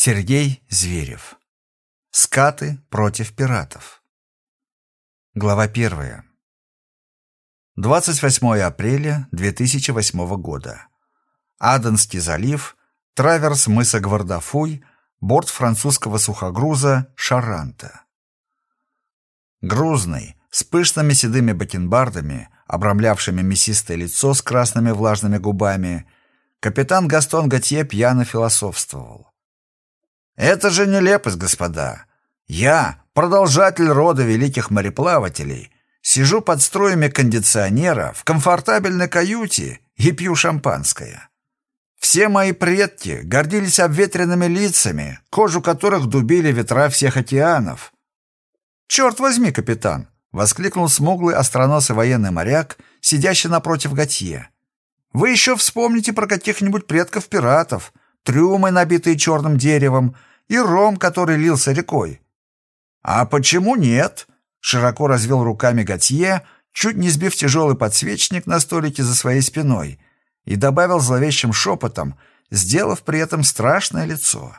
Сергей Зверев. Скаты против пиратов. Глава первая. 28 апреля 2008 года. Аденский залив, траверс мыса Гвардафуй, борт французского сухогруза «Шаранта». Грузный, с пышными седыми бакенбардами, обрамлявшими мясистое лицо с красными влажными губами, капитан Гастон Готье пьяно философствовал. Это же нелепость, господа. Я, продолжатель рода великих мореплавателей, сижу под струями кондиционера в комфортабельной каюте и пью шампанское. Все мои предки гордились обветренными лицами, кожу которых дубили ветра всех океанов. «Черт возьми, капитан!» — воскликнул смуглый остроносый военный моряк, сидящий напротив Готье. «Вы еще вспомните про каких-нибудь предков пиратов, трюмы, набитые черным деревом, и ром, который лился рекой. «А почему нет?» — широко развел руками Готье, чуть не сбив тяжелый подсвечник на столике за своей спиной, и добавил зловещим шепотом, сделав при этом страшное лицо.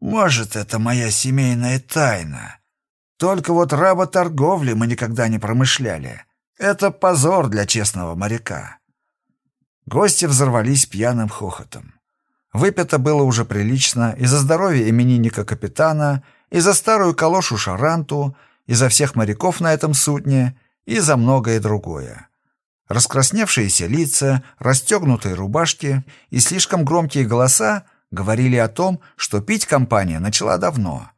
«Может, это моя семейная тайна. Только вот работорговли мы никогда не промышляли. Это позор для честного моряка». Гости взорвались пьяным хохотом. Выпито было уже прилично и за здоровье именинника капитана, и за старую калошу Шаранту, и за всех моряков на этом судне, и за многое другое. Раскрасневшиеся лица, расстегнутые рубашки и слишком громкие голоса говорили о том, что пить компания начала давно.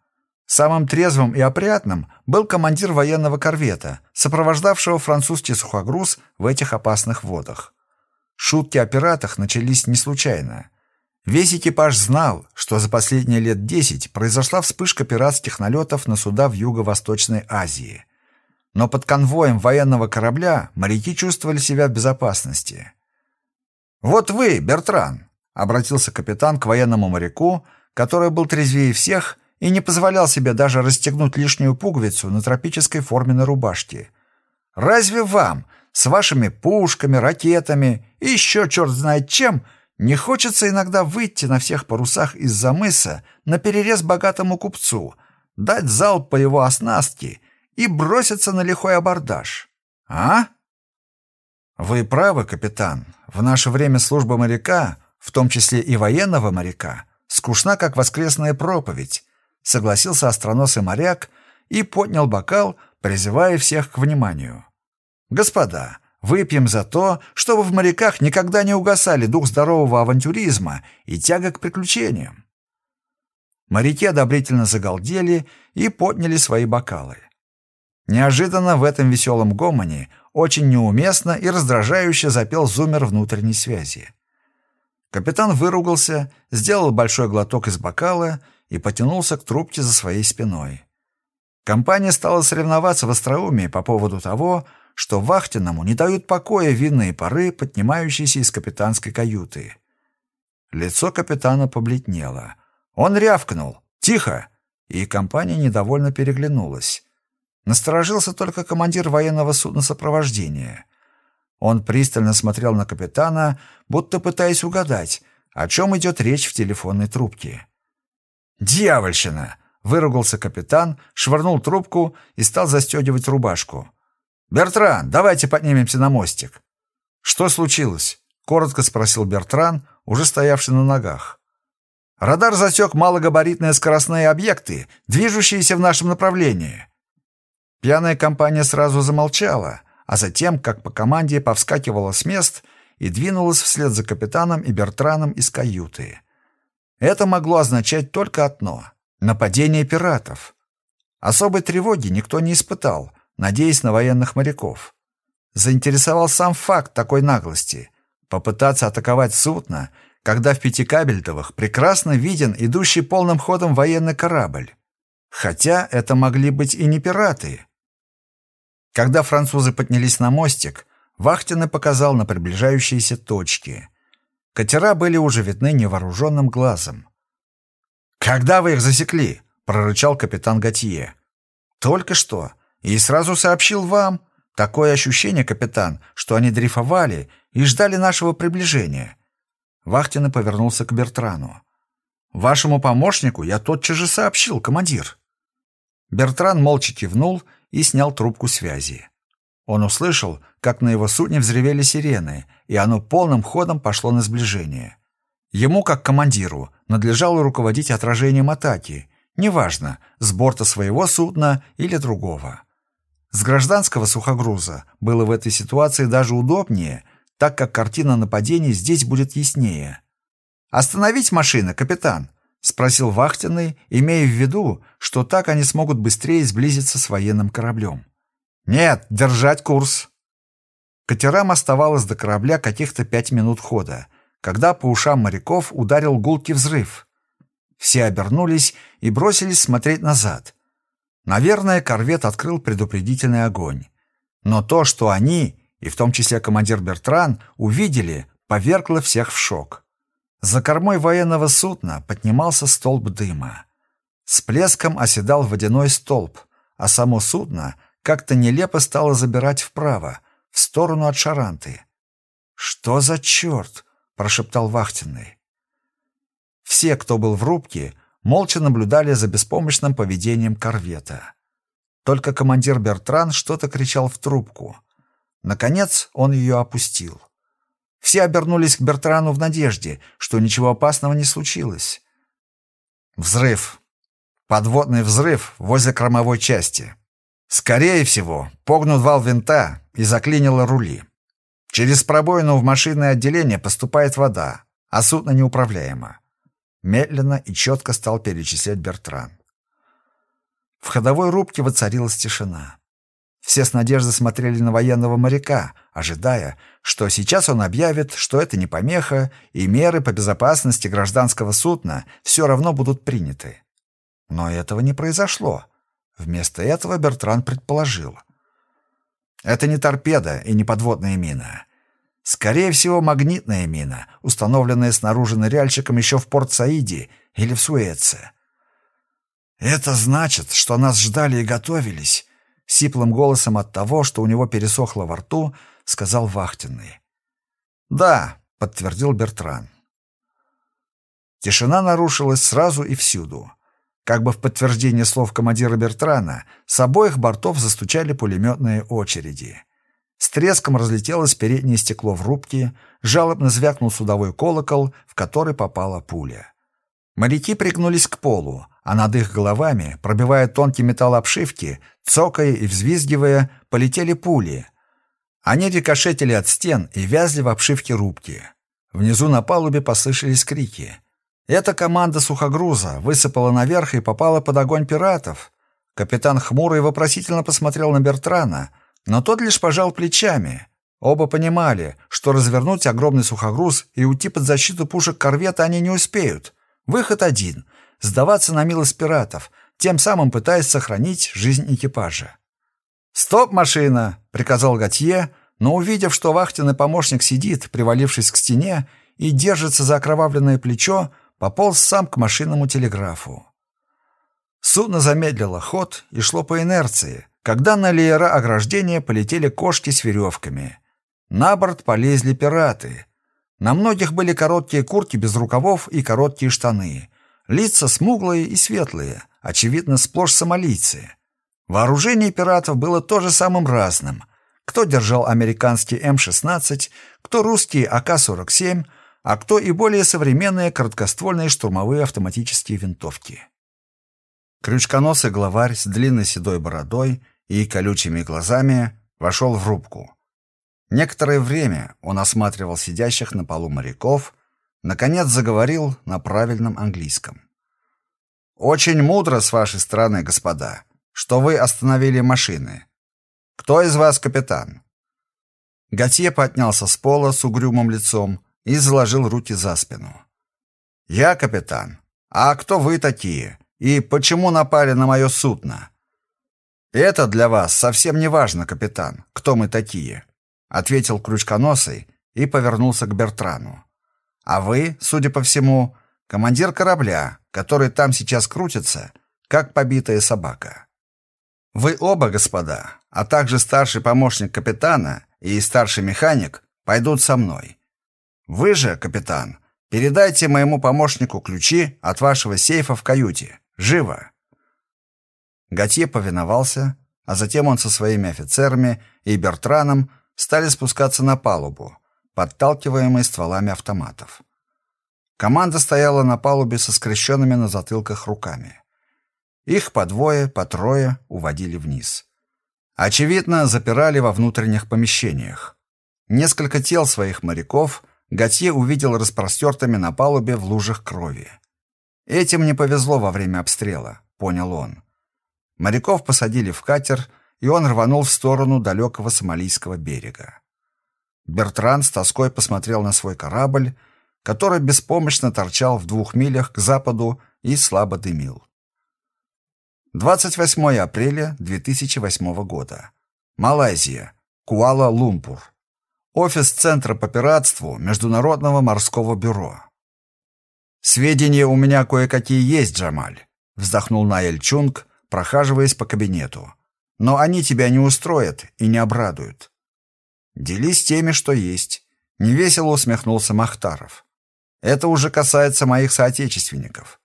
Самым трезвым и опрятным был командир военного корвета, сопровождавшего французский сухогруз в этих опасных водах. Шутки о пиратах начались не случайно. Весь экипаж знал, что за последние лет десять произошла вспышка пиратских налетов на суда в Юго-Восточной Азии. Но под конвоем военного корабля моряки чувствовали себя в безопасности. «Вот вы, Бертран!» — обратился капитан к военному моряку, который был трезвее всех и не позволял себе даже расстегнуть лишнюю пуговицу на тропической форменной рубашке. «Разве вам, с вашими пушками, ракетами и еще черт знает чем, — не хочется иногда выйти на всех парусах из-за мыса на перерез богатому купцу, дать залп по его оснастке и броситься на лихой абордаж. А? Вы правы, капитан. В наше время служба моряка, в том числе и военного моряка, скучна, как воскресная проповедь, согласился остроносый моряк и поднял бокал, призывая всех к вниманию. Господа, Выпьем за то, чтобы в моряках никогда не угасали дух здорового авантюризма и тяга к приключениям. Моряки одобрительно загалдели и подняли свои бокалы. Неожиданно в этом веселом гомоне очень неуместно и раздражающе запел зумер внутренней связи. Капитан выругался, сделал большой глоток из бокала и потянулся к трубке за своей спиной. Компания стала соревноваться в остроумии по поводу того, что вахтенному не дают покоя винные пары, поднимающиеся из капитанской каюты. Лицо капитана побледнело. Он рявкнул «Тихо!» и компания недовольно переглянулась. Насторожился только командир военного судна сопровождения. Он пристально смотрел на капитана, будто пытаясь угадать, о чем идет речь в телефонной трубке. «Дьявольщина!» — выругался капитан, швырнул трубку и стал застегивать рубашку. «Бертран, давайте поднимемся на мостик». «Что случилось?» — коротко спросил Бертран, уже стоявший на ногах. «Радар засек малогабаритные скоростные объекты, движущиеся в нашем направлении». Пьяная компания сразу замолчала, а затем, как по команде, повскакивала с мест и двинулась вслед за капитаном и Бертраном из каюты. Это могло означать только одно — нападение пиратов. Особой тревоги никто не испытал — надеясь на военных моряков. Заинтересовал сам факт такой наглости. Попытаться атаковать судно, когда в Пятикабельтовых прекрасно виден идущий полным ходом военный корабль. Хотя это могли быть и не пираты. Когда французы поднялись на мостик, Вахтин показал на приближающиеся точки. Катера были уже видны невооруженным глазом. «Когда вы их засекли?» — прорычал капитан Готье. «Только что. И сразу сообщил вам. Такое ощущение, капитан, что они дрейфовали и ждали нашего приближения. Вахтин повернулся к Бертрану. Вашему помощнику я тотчас же сообщил, командир». Бертран молча кивнул и снял трубку связи. Он услышал, как на его судне взревели сирены, и оно полным ходом пошло на сближение. Ему, как командиру, надлежало руководить отражением атаки, неважно, с борта своего судна или другого. С гражданского сухогруза было в этой ситуации даже удобнее, так как картина нападений здесь будет яснее. «Остановить машины, капитан!» — спросил вахтенный, имея в виду, что так они смогут быстрее сблизиться с военным кораблем. «Нет, держать курс!» Катерам оставалось до корабля каких-то пять минут хода, когда по ушам моряков ударил гулкий взрыв. Все обернулись и бросились смотреть назад. Наверное, корвет открыл предупредительный огонь. Но то, что они, и в том числе командир Бертран, увидели, повергло всех в шок. За кормой военного судна поднимался столб дыма. С плеском оседал водяной столб, а само судно как-то нелепо стало забирать вправо, в сторону от Шаранты. «Что за черт?» — прошептал вахтенный. Все, кто был в рубке, молча наблюдали за беспомощным поведением корвета. Только командир Бертран что-то кричал в трубку. Наконец он ее опустил. Все обернулись к Бертрану в надежде, что ничего опасного не случилось. Взрыв. Подводный взрыв возле кормовой части. Скорее всего, погнут вал винта и заклинило рули. Через пробоину в машинное отделение поступает вода, а судно неуправляемо. Медленно и четко стал перечислять Бертран. В ходовой рубке воцарилась тишина. Все с надеждой смотрели на военного моряка, ожидая, что сейчас он объявит, что это не помеха, и меры по безопасности гражданского судна все равно будут приняты. Но этого не произошло. Вместо этого Бертран предположил. Это не торпеда и не подводная мина. Скорее всего, магнитная мина, установленная снаружи ныряльщиком еще в Порт-Саиде или в Суэце. «Это значит, что нас ждали и готовились», — сиплым голосом от того, что у него пересохло во рту, сказал вахтенный. «Да», — подтвердил Бертран. Тишина нарушилась сразу и всюду. Как бы в подтверждение слов командира Бертрана, с обоих бортов застучали пулеметные очереди. С треском разлетелось переднее стекло в рубке, жалобно звякнул судовой колокол, в который попала пуля. Моряки пригнулись к полу, а над их головами, пробивая тонкий металл обшивки, цокая и взвизгивая, полетели пули. Они рикошетили от стен и вязли в обшивке рубки. Внизу на палубе послышались крики. Эта команда сухогруза высыпала наверх и попала под огонь пиратов. Капитан хмуро и вопросительно посмотрел на Бертрана, но тот лишь пожал плечами. Оба понимали, что развернуть огромный сухогруз и уйти под защиту пушек корвета они не успеют. Выход один — сдаваться на милость пиратов, тем самым пытаясь сохранить жизнь экипажа. «Стоп, машина!» — приказал Готье, но, увидев, что вахтенный помощник сидит, привалившись к стене, и держится за окровавленное плечо, пополз сам к машинному телеграфу. Судно замедлило ход и шло по инерции, когда на леера ограждения полетели кошки с веревками. На борт полезли пираты. На многих были короткие куртки без рукавов и короткие штаны. Лица смуглые и светлые, очевидно, сплошь сомалийцы. Вооружение пиратов было тоже самым разным. Кто держал американский М-16, кто русские АК-47, а кто и более современные короткоствольные штурмовые автоматические винтовки. Крючконосый главарь с длинной седой бородой и колючими глазами вошел в рубку. Некоторое время он осматривал сидящих на полу моряков, наконец заговорил на правильном английском. «Очень мудро с вашей стороны, господа, что вы остановили машины. Кто из вас капитан?» Готье поднялся с пола с угрюмым лицом и заложил руки за спину. «Я капитан. А кто вы такие? И почему напали на мое судно?» «Это для вас совсем не важно, капитан, кто мы такие», — ответил Крючконосый и повернулся к Бертрану. «А вы, судя по всему, командир корабля, который там сейчас крутится, как побитая собака. Вы оба, господа, а также старший помощник капитана и старший механик пойдут со мной. Вы же, капитан, Передайте моему помощнику ключи от вашего сейфа в каюте. Живо!» Готье повиновался, а затем он со своими офицерами и Бертраном стали спускаться на палубу, подталкиваемые стволами автоматов. Команда стояла на палубе со скрещенными на затылках руками. Их по двое, по трое уводили вниз. Очевидно, запирали во внутренних помещениях. Несколько тел своих моряков Готье увидел распростертыми на палубе в лужах крови. Этим не повезло во время обстрела, понял он. Моряков посадили в катер, и он рванул в сторону далекого сомалийского берега. Бертран с тоской посмотрел на свой корабль, который беспомощно торчал в двух милях к западу и слабо дымил. 28 апреля 2008 года. Малайзия. Куала-Лумпур. Офис Центра по пиратству Международного морского бюро. «Сведения у меня кое-какие есть, Джамаль», — вздохнул Наэль Чунг, прохаживаясь по кабинету. «Но они тебя не устроят и не обрадуют». «Делись теми, что есть», — невесело усмехнулся Махтаров. «Это уже касается моих соотечественников».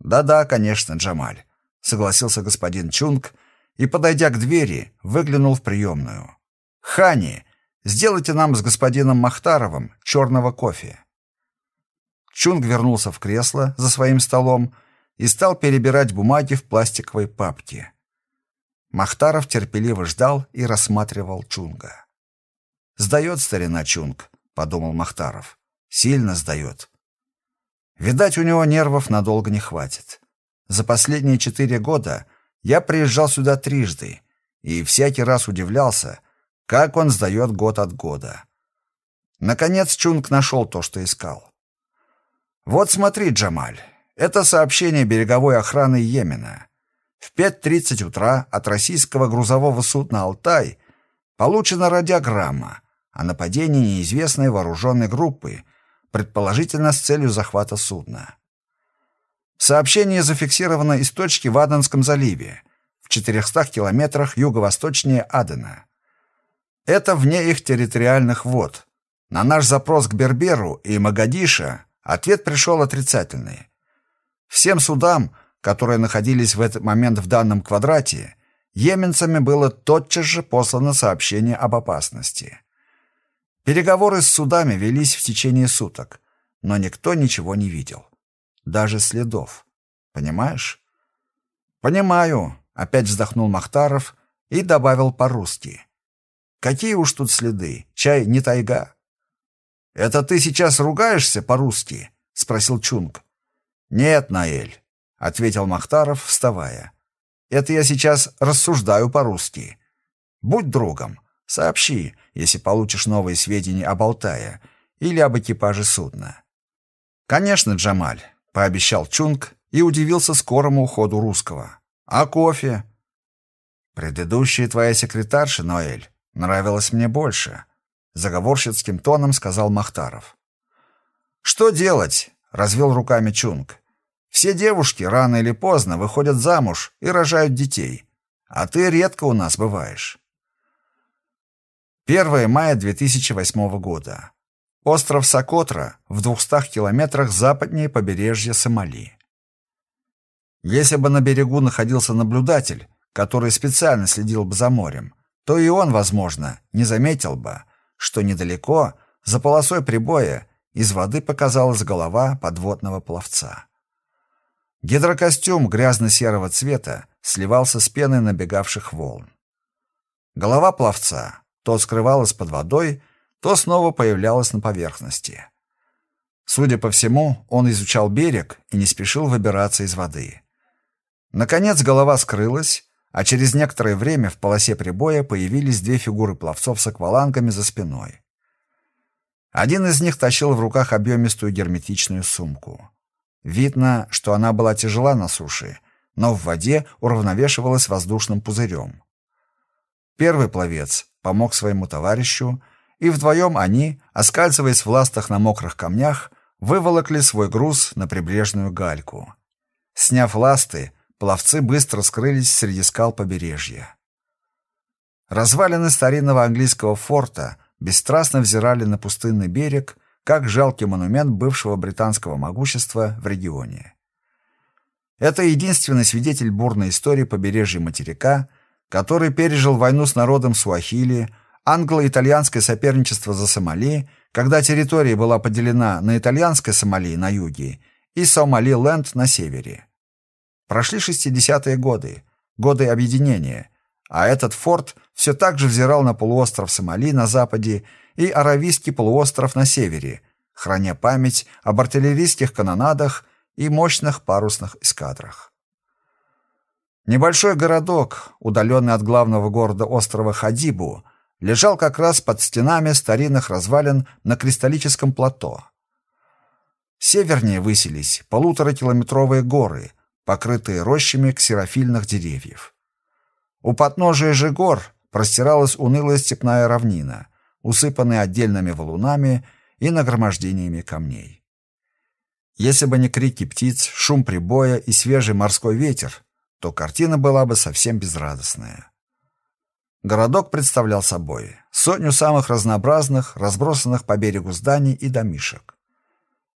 «Да-да, конечно, Джамаль», — согласился господин Чунг и, подойдя к двери, выглянул в приемную. «Хани, сделайте нам с господином Махтаровым черного кофе». Чунг вернулся в кресло за своим столом и стал перебирать бумаги в пластиковой папке. Махтаров терпеливо ждал и рассматривал Чунга. «Сдает старина Чунг», — подумал Махтаров. «Сильно сдает». Видать, у него нервов надолго не хватит. За последние четыре года я приезжал сюда трижды и всякий раз удивлялся, как он сдает год от года. Наконец Чунг нашел то, что искал. «Вот смотри, Джамаль, это сообщение береговой охраны Йемена. В 5.30 утра от российского грузового судна «Алтай» получена радиограмма о нападении неизвестной вооруженной группы, предположительно с целью захвата судна. Сообщение зафиксировано из точки в Аденском заливе, в 400 километрах юго-восточнее Адена. Это вне их территориальных вод. На наш запрос к Берберу и Магадиша Ответ пришел отрицательный. Всем судам, которые находились в этот момент в данном квадрате, йеменцами было тотчас же послано сообщение об опасности. Переговоры с судами велись в течение суток, но никто ничего не видел. Даже следов. Понимаешь? Понимаю, опять вздохнул Махтаров и добавил по-русски. Какие уж тут следы? Чай не тайга. «Это ты сейчас ругаешься по-русски?» — спросил Чунг. «Нет, Наэль», — ответил Махтаров, вставая. «Это я сейчас рассуждаю по-русски. Будь другом, сообщи, если получишь новые сведения об Алтае или об экипаже судна». «Конечно, Джамаль», — пообещал Чунг и удивился скорому уходу русского. «А кофе?» «Предыдущая твоя секретарша, Ноэль, нравилась мне больше», заговорщицким тоном сказал Махтаров. Что делать? Развел руками Чунг. Все девушки рано или поздно выходят замуж и рожают детей, а ты редко у нас бываешь. 1 мая 2008 года. Остров Сокотра в 200 километрах западнее побережья Сомали. Если бы на берегу находился наблюдатель, который специально следил бы за морем, то и он, возможно, не заметил бы, что недалеко, за полосой прибоя, из воды показалась голова подводного пловца. Гидрокостюм грязно-серого цвета сливался с пеной набегавших волн. Голова пловца то скрывалась под водой, то снова появлялась на поверхности. Судя по всему, он изучал берег и не спешил выбираться из воды. Наконец голова скрылась, а через некоторое время в полосе прибоя появились две фигуры пловцов с аквалангами за спиной. Один из них тащил в руках объемистую герметичную сумку. Видно, что она была тяжела на суше, но в воде уравновешивалась воздушным пузырем. Первый пловец помог своему товарищу, и вдвоем они, оскальзываясь в ластах на мокрых камнях, выволокли свой груз на прибрежную гальку. Сняв ласты, пловцы быстро скрылись среди скал побережья. Развалины старинного английского форта бесстрастно взирали на пустынный берег, как жалкий монумент бывшего британского могущества в регионе. Это единственный свидетель бурной истории побережья материка, который пережил войну с народом Суахили, англо-итальянское соперничество за Сомали, когда территория была поделена на итальянское Сомали на юге и Сомали-Ленд на севере. Прошли 60-е годы, годы объединения, а этот форт все так же взирал на полуостров Сомали на западе и Аравийский полуостров на севере, храня память об артиллерийских канонадах и мощных парусных эскадрах. Небольшой городок, удаленный от главного города острова Хадибу, лежал как раз под стенами старинных развалин на кристаллическом плато. Севернее высились полуторакилометровые горы, покрытые рощами ксерофильных деревьев. У подножия же гор простиралась унылая степная равнина, усыпанная отдельными валунами и нагромождениями камней. Если бы не крики птиц, шум прибоя и свежий морской ветер, то картина была бы совсем безрадостная. Городок представлял собой сотню самых разнообразных, разбросанных по берегу зданий и домишек.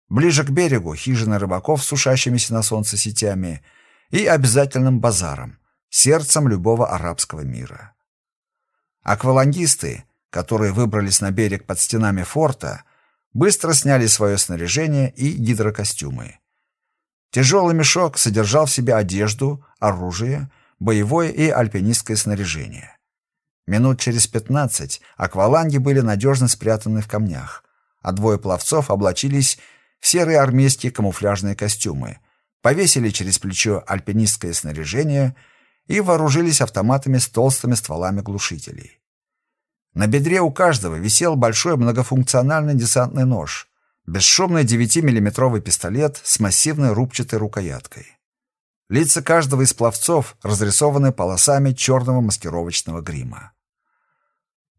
Ближе к берегу хижины рыбаков с сушащимися на солнце сетями и обязательным базаром, сердцем любого арабского мира. Аквалангисты, которые выбрались на берег под стенами форта, быстро сняли свое снаряжение и гидрокостюмы. Тяжелый мешок содержал в себе одежду, оружие, боевое и альпинистское снаряжение. Минут через пятнадцать акваланги были надежно спрятаны в камнях, а двое пловцов облачились в серые армейские камуфляжные костюмы, повесили через плечо альпинистское снаряжение и вооружились автоматами с толстыми стволами глушителей. На бедре у каждого висел большой многофункциональный десантный нож, бесшумный 9-миллиметровый пистолет с массивной рубчатой рукояткой. Лица каждого из пловцов разрисованы полосами черного маскировочного грима.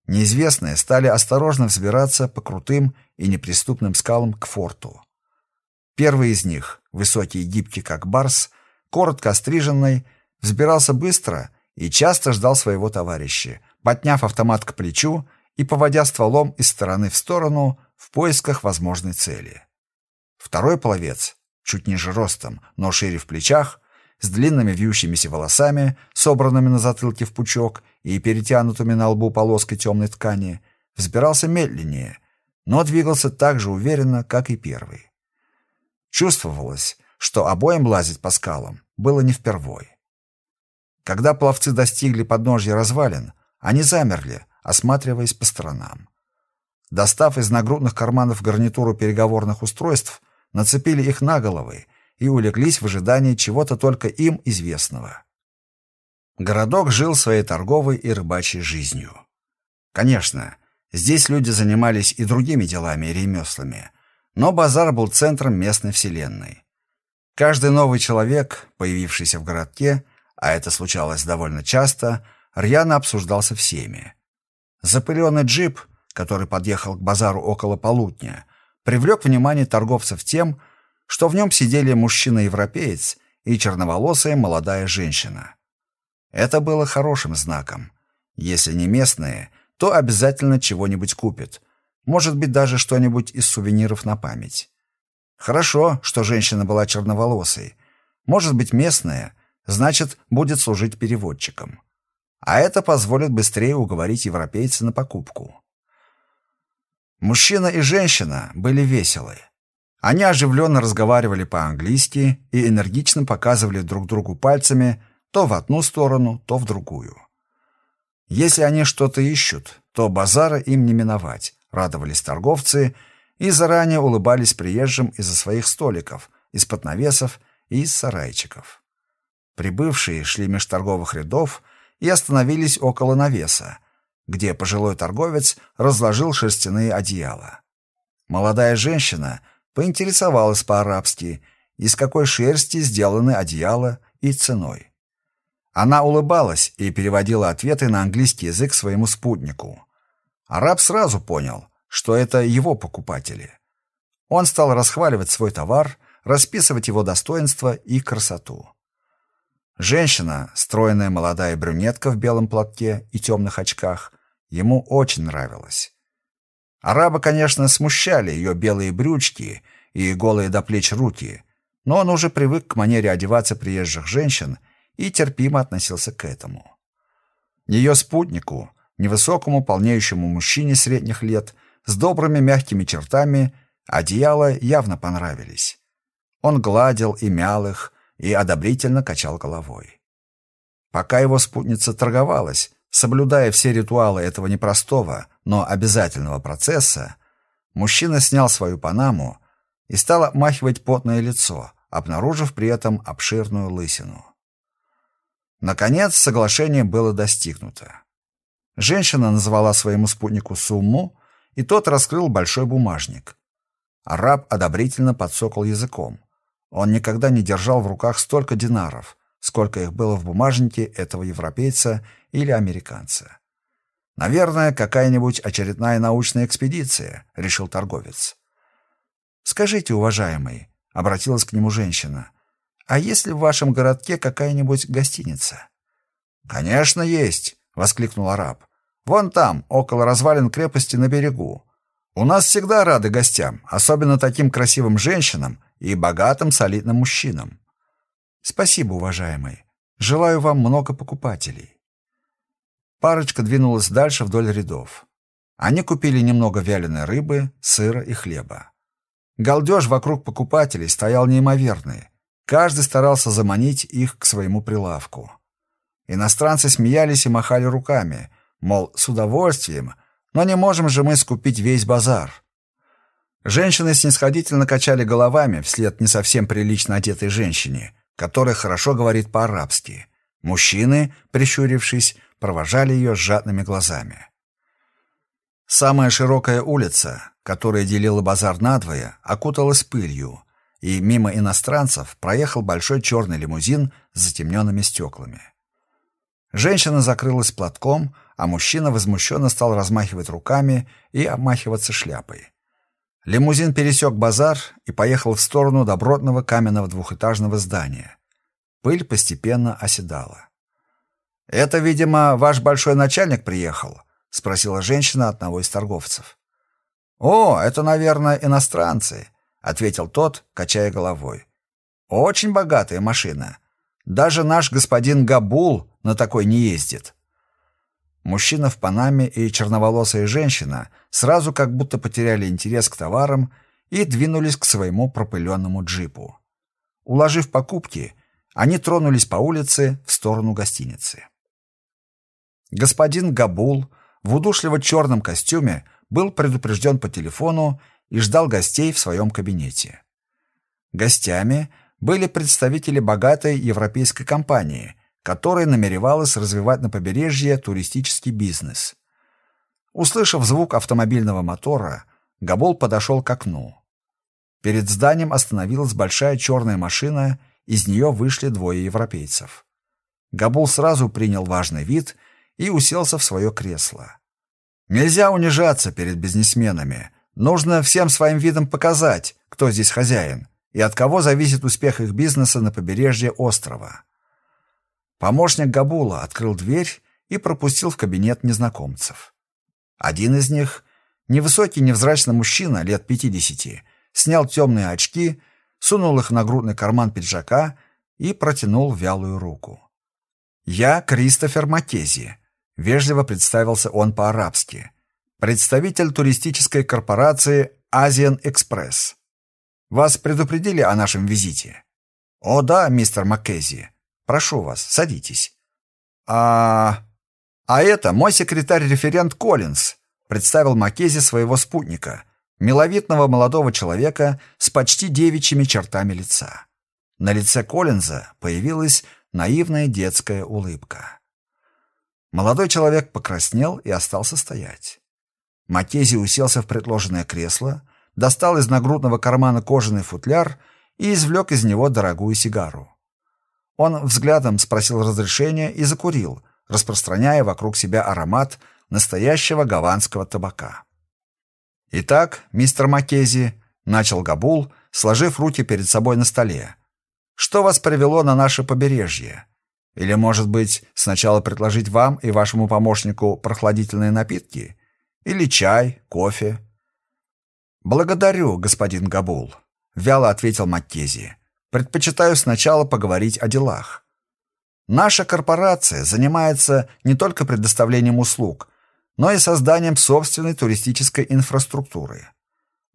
Неизвестные стали осторожно взбираться по крутым и неприступным скалам к форту. Первый из них, высокий и гибкий как барс, коротко остриженный, взбирался быстро и часто ждал своего товарища, подняв автомат к плечу и поводя стволом из стороны в сторону в поисках возможной цели. Второй пловец, чуть ниже ростом, но шире в плечах, с длинными вьющимися волосами, собранными на затылке в пучок и перетянутыми на лбу полоской темной ткани, взбирался медленнее, но двигался так же уверенно, как и первый. Чувствовалось, что обоим лазить по скалам было не впервой. Когда пловцы достигли подножья развалин, они замерли, осматриваясь по сторонам. Достав из нагрудных карманов гарнитуру переговорных устройств, нацепили их на головы и улеглись в ожидании чего-то только им известного. Городок жил своей торговой и рыбачьей жизнью. Конечно, здесь люди занимались и другими делами и ремеслами, но базар был центром местной вселенной. Каждый новый человек, появившийся в городке, а это случалось довольно часто, рьяно обсуждался всеми. Запыленный джип, который подъехал к базару около полудня, привлек внимание торговцев тем, что в нем сидели мужчина-европеец и черноволосая молодая женщина. Это было хорошим знаком. Если не местные, то обязательно чего-нибудь купят. Может быть, даже что-нибудь из сувениров на память. Хорошо, что женщина была черноволосой. Может быть, местная, значит, будет служить переводчиком а это позволит быстрее уговорить европейца на покупку. Мужчина и женщина были веселы. Они оживленно разговаривали по-английски и энергично показывали друг другу пальцами то в одну сторону, то в другую. Если они что-то ищут, то базара им не миновать, радовались торговцы и заранее улыбались приезжим из-за своих столиков, из-под навесов и из сарайчиков. Прибывшие шли меж торговых рядов, и остановились около навеса, где пожилой торговец разложил шерстяные одеяла. Молодая женщина поинтересовалась по-арабски, из какой шерсти сделаны одеяла и ценой. Она улыбалась и переводила ответы на английский язык своему спутнику. Араб сразу понял, что это его покупатели. Он стал расхваливать свой товар, расписывать его достоинства и красоту. Женщина, стройная молодая брюнетка в белом платке и темных очках, ему очень нравилась. Араба, конечно, смущали ее белые брючки и голые до плеч руки, но он уже привык к манере одеваться приезжих женщин и терпимо относился к этому. Ее спутнику, невысокому полнеющему мужчине средних лет, с добрыми мягкими чертами, одеяла явно понравились. Он гладил и мял их, и одобрительно качал головой. Пока его спутница торговалась, соблюдая все ритуалы этого непростого, но обязательного процесса, мужчина снял свою панаму и стал обмахивать потное лицо, обнаружив при этом обширную лысину. Наконец, соглашение было достигнуто. Женщина назвала своему спутнику сумму, и тот раскрыл большой бумажник. Араб одобрительно подсокал языком. Он никогда не держал в руках столько динаров, сколько их было в бумажнике этого европейца или американца. Наверное, какая-нибудь очередная научная экспедиция, решил торговец. Скажите, уважаемый, обратилась к нему женщина, а есть ли в вашем городке какая-нибудь гостиница? Конечно, есть, воскликнул араб. Вон там, около развалин крепости на берегу. У нас всегда рады гостям, особенно таким красивым женщинам и богатым солидным мужчинам. Спасибо, уважаемый. Желаю вам много покупателей. Парочка двинулась дальше вдоль рядов. Они купили немного вяленой рыбы, сыра и хлеба. Галдеж вокруг покупателей стоял неимоверный. Каждый старался заманить их к своему прилавку. Иностранцы смеялись и махали руками, мол, с удовольствием, но не можем же мы скупить весь базар. Женщины снисходительно качали головами вслед не совсем прилично одетой женщине, которая хорошо говорит по-арабски. Мужчины, прищурившись, провожали ее с жадными глазами. Самая широкая улица, которая делила базар надвое, окуталась пылью, и мимо иностранцев проехал большой черный лимузин с затемненными стеклами. Женщина закрылась платком, а мужчина возмущенно стал размахивать руками и обмахиваться шляпой. Лимузин пересек базар и поехал в сторону добротного каменного двухэтажного здания. Пыль постепенно оседала. «Это, видимо, ваш большой начальник приехал?» — спросила женщина одного из торговцев. «О, это, наверное, иностранцы», — ответил тот, качая головой. «Очень богатая машина. Даже наш господин Габул на такой не ездит». Мужчина в панаме и черноволосая женщина сразу как будто потеряли интерес к товарам и двинулись к своему пропыленному джипу. Уложив покупки, они тронулись по улице в сторону гостиницы. Господин Габул в удушливо черном костюме был предупрежден по телефону и ждал гостей в своем кабинете. Гостями были представители богатой европейской компании, которая намеревалась развивать на побережье туристический бизнес. Услышав звук автомобильного мотора, Габол подошел к окну. Перед зданием остановилась большая черная машина, из нее вышли двое европейцев. Габул сразу принял важный вид и уселся в свое кресло. Нельзя унижаться перед бизнесменами. Нужно всем своим видом показать, кто здесь хозяин и от кого зависит успех их бизнеса на побережье острова. Помощник Габула открыл дверь и пропустил в кабинет незнакомцев. Один из них, невысокий невзрачный мужчина лет пятидесяти, снял темные очки, сунул их в нагрудный карман пиджака и протянул вялую руку. «Я Кристофер Маккези», — вежливо представился он по-арабски, представитель туристической корпорации «Азиан Экспресс». «Вас предупредили о нашем визите?» «О да, мистер Маккези», Прошу вас, садитесь. А... А это мой секретарь-референт Коллинз, представил Маккези своего спутника, миловидного молодого человека с почти девичьими чертами лица. На лице Коллинза появилась наивная детская улыбка. Молодой человек покраснел и остался стоять. Маккези уселся в предложенное кресло, достал из нагрудного кармана кожаный футляр и извлек из него дорогую сигару. Он взглядом спросил разрешения и закурил, распространяя вокруг себя аромат настоящего гаванского табака. «Итак, мистер Маккези», — начал Габул, сложив руки перед собой на столе, — «что вас привело на наше побережье? Или, может быть, сначала предложить вам и вашему помощнику прохладительные напитки? Или чай, кофе? «Благодарю, господин Габул», — вяло ответил Маккези. «Предпочитаю сначала поговорить о делах. Наша корпорация занимается не только предоставлением услуг, но и созданием собственной туристической инфраструктуры.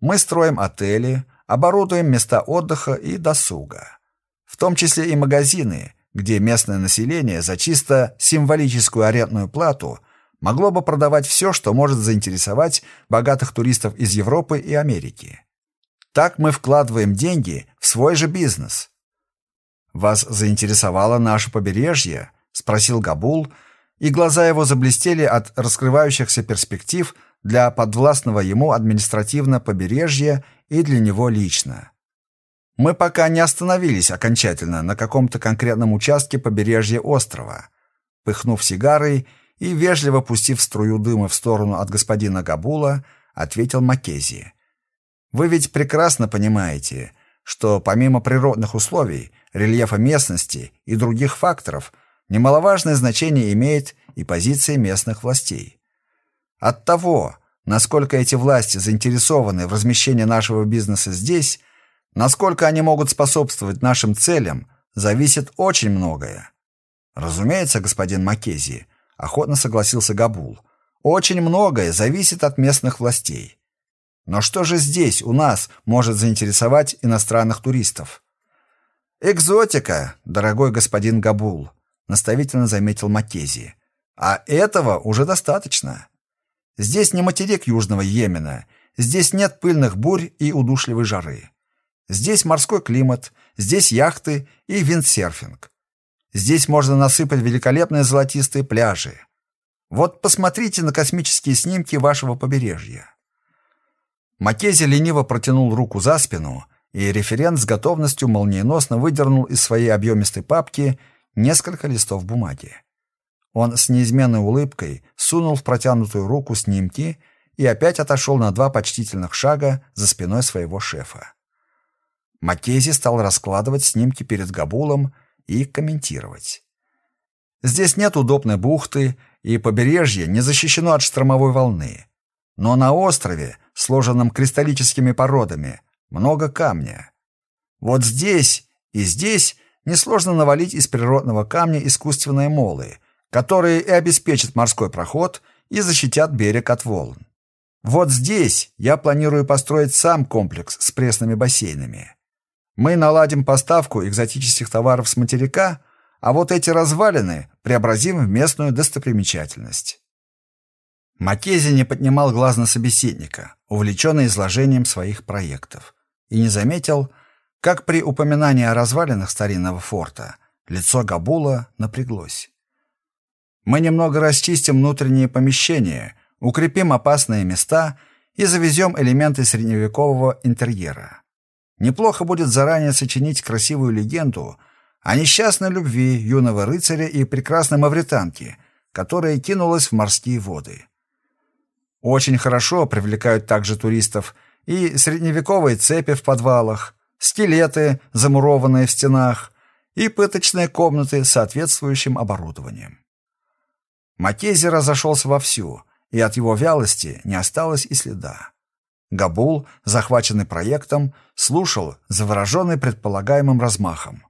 Мы строим отели, оборудуем места отдыха и досуга, в том числе и магазины, где местное население за чисто символическую арендную плату могло бы продавать все, что может заинтересовать богатых туристов из Европы и Америки. Так мы вкладываем деньги в свой же бизнес. «Вас заинтересовало наше побережье?» — спросил Габул, и глаза его заблестели от раскрывающихся перспектив для подвластного ему административно побережья и для него лично. Мы пока не остановились окончательно на каком-то конкретном участке побережья острова. Пыхнув сигарой и вежливо пустив струю дыма в сторону от господина Габула, ответил Маккези. «Вы ведь прекрасно понимаете, что помимо природных условий, рельефа местности и других факторов, немаловажное значение имеет и позиция местных властей. От того, насколько эти власти заинтересованы в размещении нашего бизнеса здесь, насколько они могут способствовать нашим целям, зависит очень многое. Разумеется, господин Маккези, охотно согласился Габул. Очень многое зависит от местных властей. Но что же здесь у нас может заинтересовать иностранных туристов? Экзотика, дорогой господин Габул, наставительно заметил Маккези. А этого уже достаточно. Здесь не материк Южного Йемена, здесь нет пыльных бурь и удушливой жары. Здесь морской климат, здесь яхты и виндсерфинг. Здесь можно насыпать великолепные золотистые пляжи. Вот посмотрите на космические снимки вашего побережья. Маккези лениво протянул руку за спину, и референт с готовностью молниеносно выдернул из своей объемистой папки несколько листов бумаги. Он с неизменной улыбкой сунул в протянутую руку снимки и опять отошел на два почтительных шага за спиной своего шефа. Маккези стал раскладывать снимки перед Габулом и комментировать. Здесь нет удобной бухты, и побережье не защищено от штормовой волны. Но на острове, сложенном кристаллическими породами, много камня. Вот здесь и здесь несложно навалить из природного камня искусственные молы, которые и обеспечат морской проход и защитят берег от волн. Вот здесь я планирую построить сам комплекс с пресными бассейнами. Мы наладим поставку экзотических товаров с материка, а вот эти развалины преобразим в местную достопримечательность. Маккези не поднимал глаз на собеседника, увлеченный изложением своих проектов, и не заметил, как при упоминании о развалинах старинного форта лицо Габула напряглось. Мы немного расчистим внутренние помещения, укрепим опасные места и завезем элементы средневекового интерьера. Неплохо будет заранее сочинить красивую легенду о несчастной любви юного рыцаря и прекрасной мавританки, которая кинулась в морские воды. Очень хорошо привлекают также туристов и средневековые цепи в подвалах, скелеты, замурованные в стенах, и пыточные комнаты с соответствующим оборудованием. Маккези разошелся вовсю, и от его вялости не осталось и следа. Габул, захваченный проектом, слушал, завороженный предполагаемым размахом.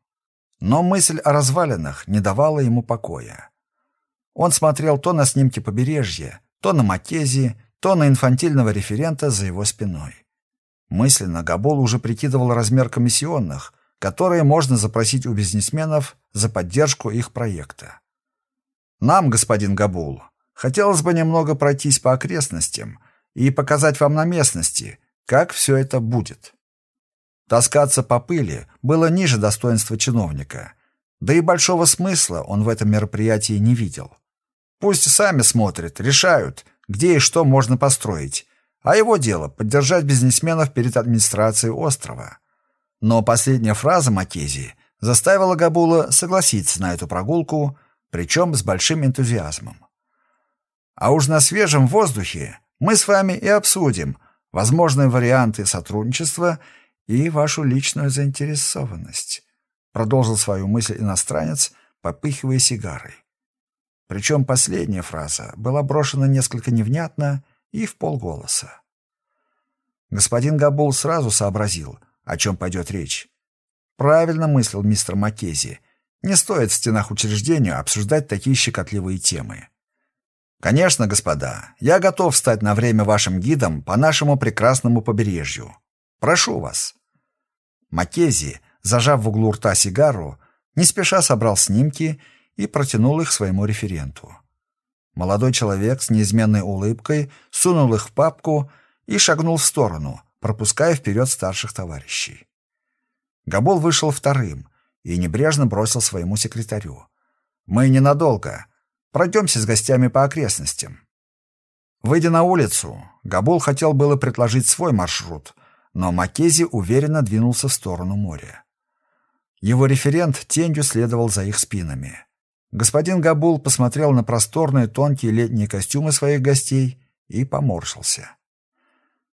Но мысль о развалинах не давала ему покоя. Он смотрел то на снимки побережья, то на Маккези, то на инфантильного референта за его спиной. Мысленно Габул уже прикидывал размер комиссионных, которые можно запросить у бизнесменов за поддержку их проекта. Нам, господин Габул, хотелось бы немного пройтись по окрестностям и показать вам на местности, как все это будет. Таскаться по пыли было ниже достоинства чиновника, да и большого смысла он в этом мероприятии не видел. Пусть сами смотрят, решают, где и что можно построить, а его дело — поддержать бизнесменов перед администрацией острова. Но последняя фраза Маккези заставила Габула согласиться на эту прогулку причем с большим энтузиазмом. А уж на свежем воздухе мы с вами и обсудим возможные варианты сотрудничества и вашу личную заинтересованность, продолжил свою мысль иностранец, попыхивая сигарой. Причем последняя фраза была брошена несколько невнятно и в полголоса. Господин Габул сразу сообразил, о чем пойдет речь. Правильно мыслил мистер Маккези. Не стоит в стенах учреждения обсуждать такие щекотливые темы. Конечно, господа, я готов стать на время вашим гидом по нашему прекрасному побережью. Прошу вас. Маккези, зажав в углу рта сигару, не спеша собрал снимки и протянул их своему референту. Молодой человек с неизменной улыбкой сунул их в папку и шагнул в сторону, пропуская вперед старших товарищей. Габол вышел вторым и небрежно бросил своему секретарю. «Мы ненадолго. Пройдемся с гостями по окрестностям». Выйдя на улицу, Габул хотел было предложить свой маршрут, но Маккези уверенно двинулся в сторону моря. Его референт тенью следовал за их спинами. Господин Габул посмотрел на просторные тонкие летние костюмы своих гостей и поморщился.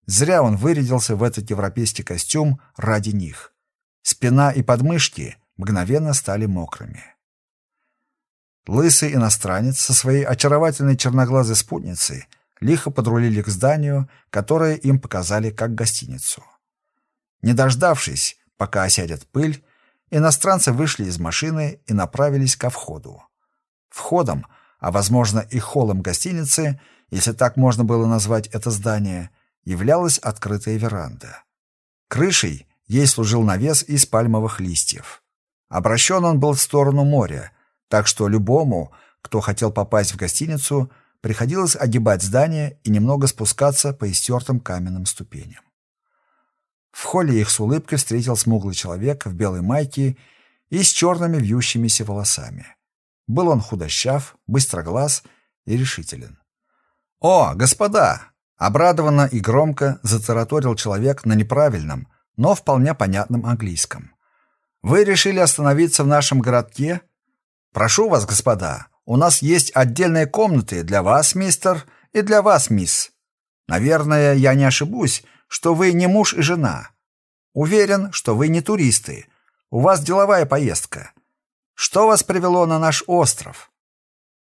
Зря он вырядился в этот европейский костюм ради них. Спина и подмышки мгновенно стали мокрыми. Лысый иностранец со своей очаровательной черноглазой спутницей лихо подрулили к зданию, которое им показали как гостиницу. Не дождавшись, пока осядет пыль, иностранцы вышли из машины и направились ко входу. Входом, а возможно и холлом гостиницы, если так можно было назвать это здание, являлась открытая веранда. Крышей ей служил навес из пальмовых листьев. Обращен он был в сторону моря, так что любому, кто хотел попасть в гостиницу, приходилось огибать здание и немного спускаться по истертым каменным ступеням. В холле их с улыбкой встретил смуглый человек в белой майке и с черными вьющимися волосами. Был он худощав, быстроглаз и решителен. «О, господа!» — обрадованно и громко затараторил человек на неправильном, но вполне понятном английском. «Вы решили остановиться в нашем городке? Прошу вас, господа, у нас есть отдельные комнаты для вас, мистер, и для вас, мисс. Наверное, я не ошибусь, что вы не муж и жена. Уверен, что вы не туристы. У вас деловая поездка. Что вас привело на наш остров?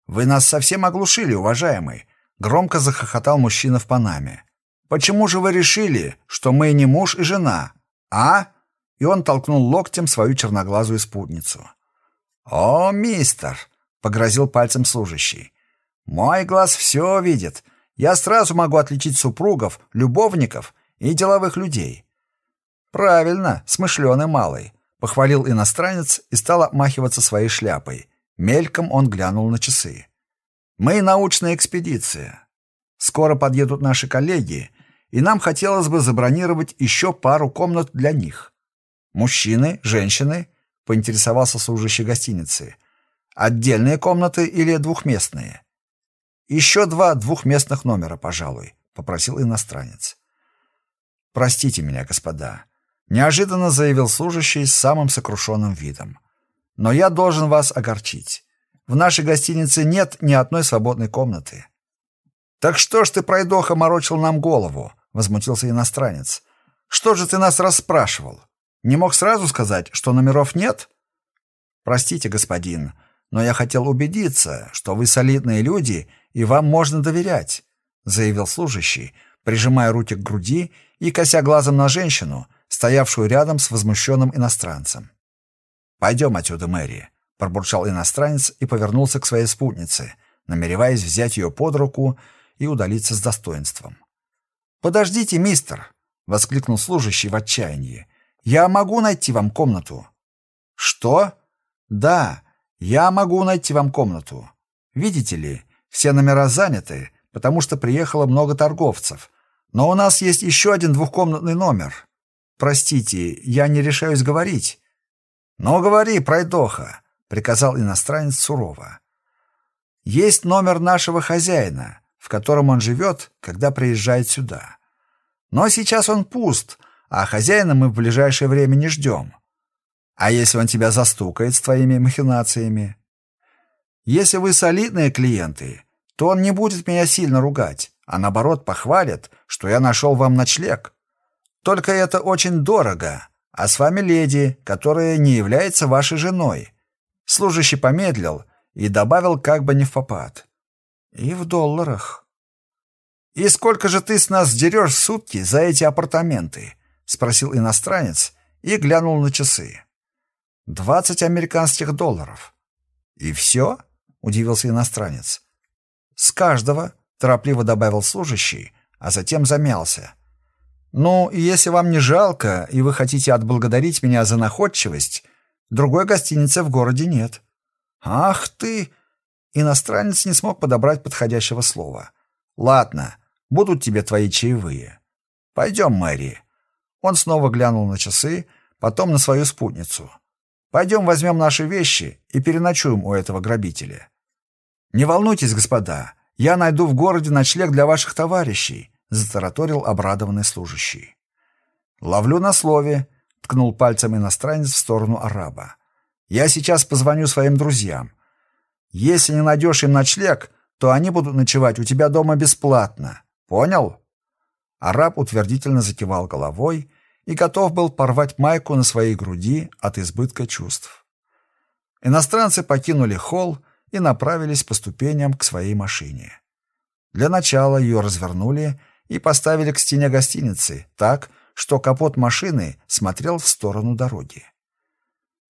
Вы нас совсем оглушили, уважаемый, громко захохотал мужчина в панаме. Почему же вы решили, что мы не муж и жена? А? И он толкнул локтем свою черноглазую спутницу. О, мистер, погрозил пальцем служащий. Мой глаз все видит. Я сразу могу отличить супругов, любовников и деловых людей. Правильно, смышленый малый, похвалил иностранец и стал обмахиваться своей шляпой. Мельком он глянул на часы. Мы научная экспедиция. Скоро подъедут наши коллеги, и нам хотелось бы забронировать еще пару комнат для них. Мужчины, женщины, поинтересовался служащий гостиницы. Отдельные комнаты или двухместные? Еще два двухместных номера, пожалуй, попросил иностранец. «Простите меня, господа», — неожиданно заявил служащий с самым сокрушенным видом. «Но я должен вас огорчить. В нашей гостинице нет ни одной свободной комнаты». «Так что ж ты, пройдоха, морочил нам голову?» — возмутился иностранец. «Что же ты нас расспрашивал? Не мог сразу сказать, что номеров нет?» «Простите, господин, но я хотел убедиться, что вы солидные люди и вам можно доверять», — заявил служащий, прижимая руки к груди и кося глазом на женщину, стоявшую рядом с возмущенным иностранцем. «Пойдем отсюда, Мэри», — пробурчал иностранец и повернулся к своей спутнице, намереваясь взять ее под руку и удалиться с достоинством. «Подождите, мистер!» — воскликнул служащий в отчаянии. «Я могу найти вам комнату». «Что?» «Да, я могу найти вам комнату. Видите ли, все номера заняты, потому что приехало много торговцев, но у нас есть еще один двухкомнатный номер. Простите, я не решаюсь говорить. Но говори, пройдоха, приказал иностранец сурово. Есть номер нашего хозяина, в котором он живет, когда приезжает сюда. Но сейчас он пуст, а хозяина мы в ближайшее время не ждем. А если он тебя застукает с твоими махинациями? Если вы солидные клиенты, то он не будет меня сильно ругать а наоборот похвалят, что я нашел вам ночлег. Только это очень дорого, а с вами леди, которая не является вашей женой». Служащий помедлил и добавил как бы не в попад. «И в долларах». «И сколько же ты с нас сдерешь в сутки за эти апартаменты?» — спросил иностранец и глянул на часы. «Двадцать американских долларов». «И все?» — удивился иностранец. «С каждого», — торопливо добавил служащий, а затем замялся. «Ну, если вам не жалко, и вы хотите отблагодарить меня за находчивость, другой гостиницы в городе нет». «Ах ты!» Иностранец не смог подобрать подходящего слова. «Ладно, Будут тебе твои чаевые. Пойдем, Мэри». Он снова глянул на часы, потом на свою спутницу. «Пойдем возьмем наши вещи и переночуем у этого грабителя». «Не волнуйтесь, господа, я найду в городе ночлег для ваших товарищей», затараторил обрадованный служащий. «Ловлю на слове», — ткнул пальцем иностранец в сторону араба. «Я сейчас позвоню своим друзьям. Если не найдешь им ночлег, то они будут ночевать у тебя дома бесплатно. Понял?» Араб утвердительно закивал головой и готов был порвать майку на своей груди от избытка чувств. Иностранцы покинули холл и направились по ступеням к своей машине. Для начала ее развернули и поставили к стене гостиницы так, что капот машины смотрел в сторону дороги.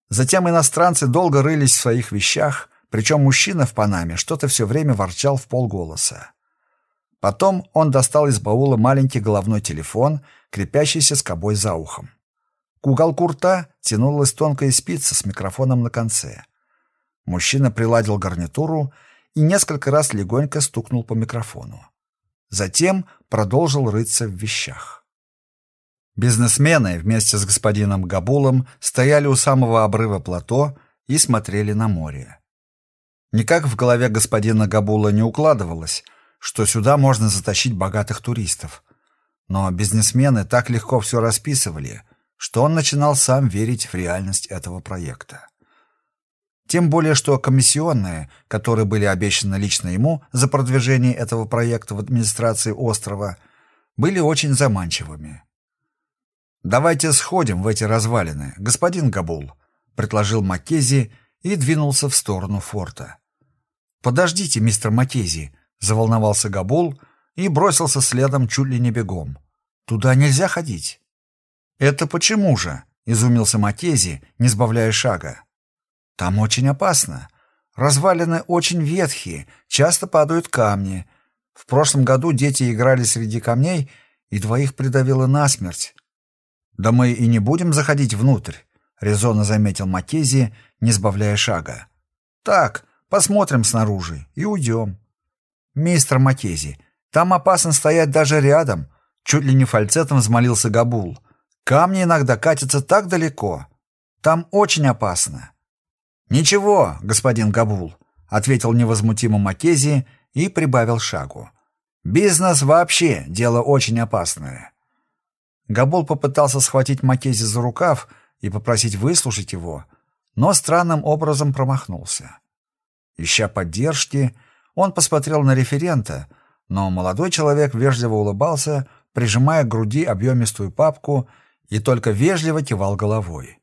Затем иностранцы долго рылись в своих вещах, причем мужчина в Панаме что-то все время ворчал в полголоса. Потом он достал из баула маленький головной телефон, крепящийся скобой за ухом. К уголку рта тянулась тонкая спица с микрофоном на конце. Мужчина приладил гарнитуру и несколько раз легонько стукнул по микрофону. Затем продолжил рыться в вещах. Бизнесмены вместе с господином Габулом стояли у самого обрыва плато и смотрели на море. Никак в голове господина Габула не укладывалось, что сюда можно затащить богатых туристов. Но бизнесмены так легко все расписывали, что он начинал сам верить в реальность этого проекта. Тем более, что комиссионные, которые были обещаны лично ему за продвижение этого проекта в администрации острова, были очень заманчивыми. «Давайте сходим в эти развалины, господин Габул», — предложил Маккези и двинулся в сторону форта. «Подождите, мистер Маккези», Заволновался Габул и бросился следом чуть ли не бегом. «Туда нельзя ходить». «Это почему же?» — изумился Макези, не сбавляя шага. «Там очень опасно. Развалины очень ветхие, часто падают камни. В прошлом году дети играли среди камней, и двоих придавило насмерть». «Да мы и не будем заходить внутрь», — резонно заметил Макези, не сбавляя шага. «Так, посмотрим снаружи и уйдем». «Мистер Маккези, там опасно стоять даже рядом», — чуть ли не фальцетом взмолился Габул. «Камни иногда катятся так далеко. Там очень опасно». «Ничего, господин Габул», — ответил невозмутимо Маккези и прибавил шагу. «Бизнес вообще дело очень опасное». Габул попытался схватить Маккези за рукав и попросить выслушать его, но странным образом промахнулся. Ища поддержки, он посмотрел на референта, но молодой человек вежливо улыбался, прижимая к груди объемистую папку и только вежливо кивал головой.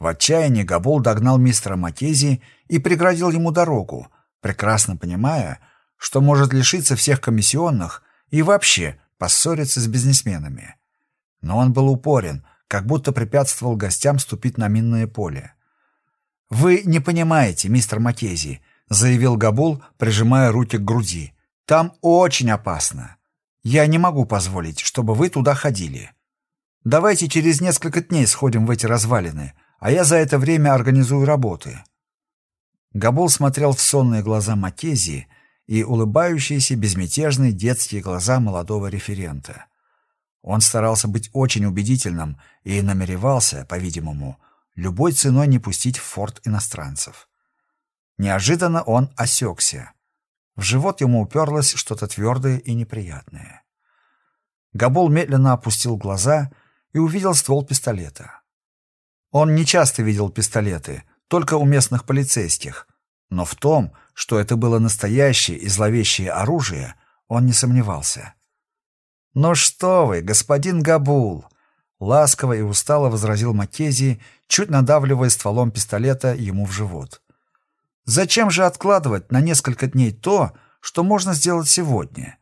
В отчаянии Габул догнал мистера Маккези и преградил ему дорогу, прекрасно понимая, что может лишиться всех комиссионных и вообще поссориться с бизнесменами. Но он был упорен, как будто препятствовал гостям ступить на минное поле. «Вы не понимаете, мистер Маккези», заявил Габул, прижимая руки к груди. Там очень опасно. Я не могу позволить, чтобы вы туда ходили. Давайте через несколько дней сходим в эти развалины, а я за это время организую работы. Габул смотрел в сонные глаза Макези и улыбающиеся безмятежные детские глаза молодого референта. Он старался быть очень убедительным и намеревался, по-видимому, любой ценой не пустить в форт иностранцев. Неожиданно он осекся. В живот ему уперлось что-то твердое и неприятное. Габул медленно опустил глаза и увидел ствол пистолета. Он не часто видел пистолеты, только у местных полицейских, но в том, что это было настоящее и зловещее оружие, он не сомневался. «Ну что вы, господин Габул!» — ласково и устало возразил Маккези, чуть надавливая стволом пистолета ему в живот. Зачем же откладывать на несколько дней то, что можно сделать сегодня?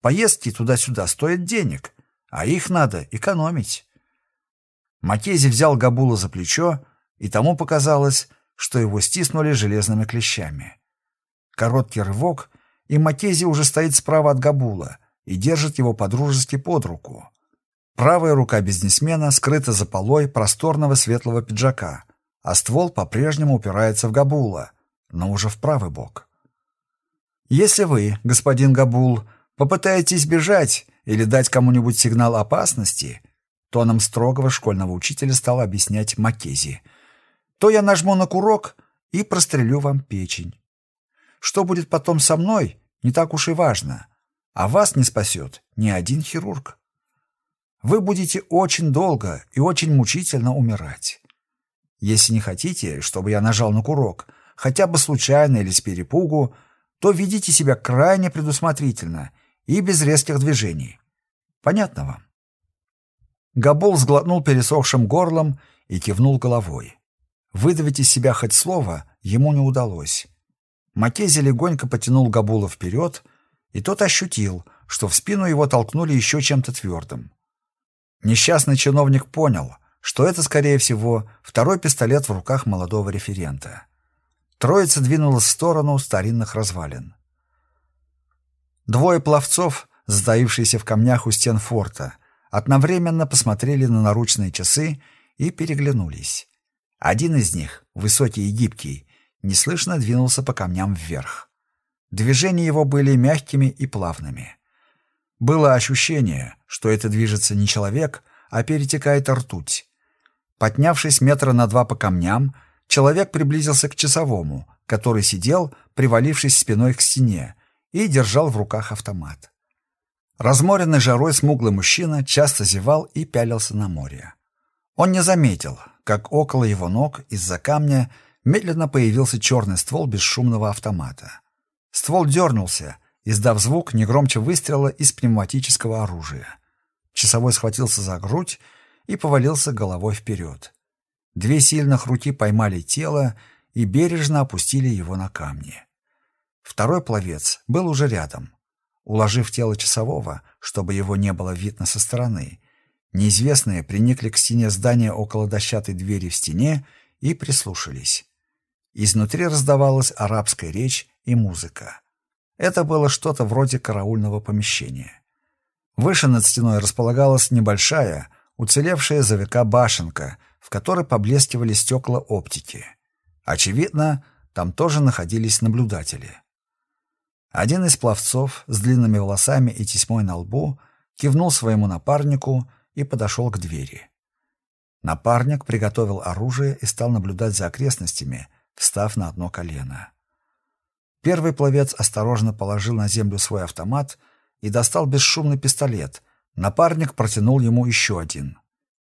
Поездки туда-сюда стоят денег, а их надо экономить. Макези взял Габула за плечо, и тому показалось, что его стиснули железными клещами. Короткий рывок, и Макези уже стоит справа от Габула и держит его подружески под руку. Правая рука бизнесмена скрыта за полой просторного светлого пиджака, а ствол по-прежнему упирается в Габула, но уже в правый бок. Если вы, господин Габул, попытаетесь бежать или дать кому-нибудь сигнал опасности, тоном строгого школьного учителя стал объяснять Маккези, то я нажму на курок и прострелю вам печень. Что будет потом со мной, не так уж и важно, а вас не спасет ни один хирург. Вы будете очень долго и очень мучительно умирать. Если не хотите, чтобы я нажал на курок, хотя бы случайно или с перепугу, то ведите себя крайне предусмотрительно и без резких движений. Понятно вам? Габул сглотнул пересохшим горлом и кивнул головой. Выдавить из себя хоть слово ему не удалось. Макези легонько потянул Габула вперед, и тот ощутил, что в спину его толкнули еще чем-то твердым. Несчастный чиновник понял, что это, скорее всего, второй пистолет в руках молодого референта. Троица двинулась в сторону старинных развалин. Двое пловцов, затаившиеся в камнях у стен форта, одновременно посмотрели на наручные часы и переглянулись. Один из них, высокий и гибкий, неслышно двинулся по камням вверх. Движения его были мягкими и плавными. Было ощущение, что это движется не человек, а перетекает ртуть. Поднявшись метра на два по камням, человек приблизился к часовому, который сидел, привалившись спиной к стене, и держал в руках автомат. Разморенный жарой смуглый мужчина часто зевал и пялился на море. Он не заметил, как около его ног из-за камня медленно появился черный ствол бесшумного автомата. Ствол дернулся, издав звук не громче выстрела из пневматического оружия. Часовой схватился за грудь и повалился головой вперед. Две сильных руки поймали тело и бережно опустили его на камни. Второй пловец был уже рядом. Уложив тело часового, чтобы его не было видно со стороны, неизвестные приникли к стене здания около дощатой двери в стене и прислушались. Изнутри раздавалась арабская речь и музыка. Это было что-то вроде караульного помещения. Выше над стеной располагалась небольшая, уцелевшая за века башенка, в которой поблескивали стекла оптики. Очевидно, там тоже находились наблюдатели. Один из пловцов с длинными волосами и тесьмой на лбу кивнул своему напарнику и подошел к двери. Напарник приготовил оружие и стал наблюдать за окрестностями, встав на одно колено. Первый пловец осторожно положил на землю свой автомат и достал бесшумный пистолет. Напарник протянул ему еще один.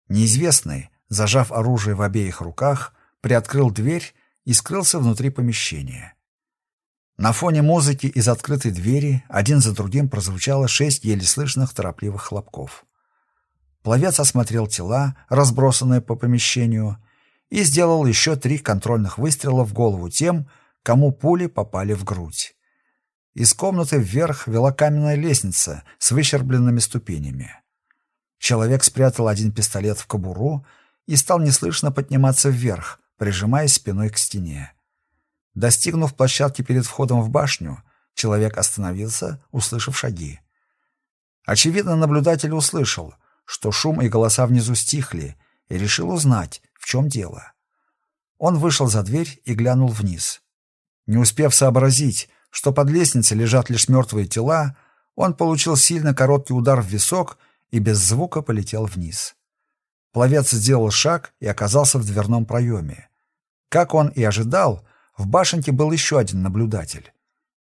Неизвестный, зажав оружие в обеих руках, приоткрыл дверь и скрылся внутри помещения. На фоне музыки из открытой двери один за другим прозвучало шесть еле слышных торопливых хлопков. Пловец осмотрел тела, разбросанные по помещению, и сделал еще три контрольных выстрела в голову тем, кому пули попали в грудь. Из комнаты вверх вела каменная лестница с выщербленными ступенями. Человек спрятал один пистолет в кобуру и стал неслышно подниматься вверх, прижимаясь спиной к стене. Достигнув площадки перед входом в башню, человек остановился, услышав шаги. Очевидно, наблюдатель услышал, что шум и голоса внизу стихли, и решил узнать, в чем дело. Он вышел за дверь и глянул вниз. Не успев сообразить, что под лестницей лежат лишь мертвые тела, он получил сильно короткий удар в висок и без звука полетел вниз. Пловец сделал шаг и оказался в дверном проеме. Как он и ожидал, в башенке был еще один наблюдатель.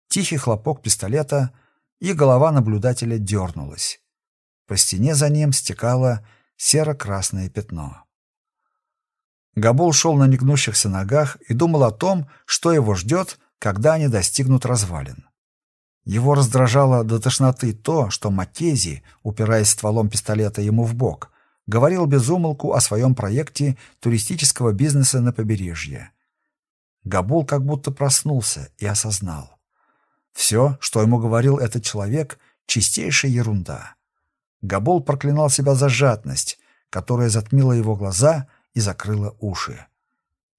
Тихий хлопок пистолета, и голова наблюдателя дернулась. По стене за ним стекало серо-красное пятно. Габул шел на негнущихся ногах и думал о том, что его ждет, когда они достигнут развалин. Его раздражало до тошноты то, что Маккези, упираясь стволом пистолета ему в бок, говорил без умолку о своем проекте туристического бизнеса на побережье. Габул как будто проснулся и осознал. Все, что ему говорил этот человек, Чистейшая ерунда. Габул проклинал себя за жадность, которая затмила его глаза и закрыла уши.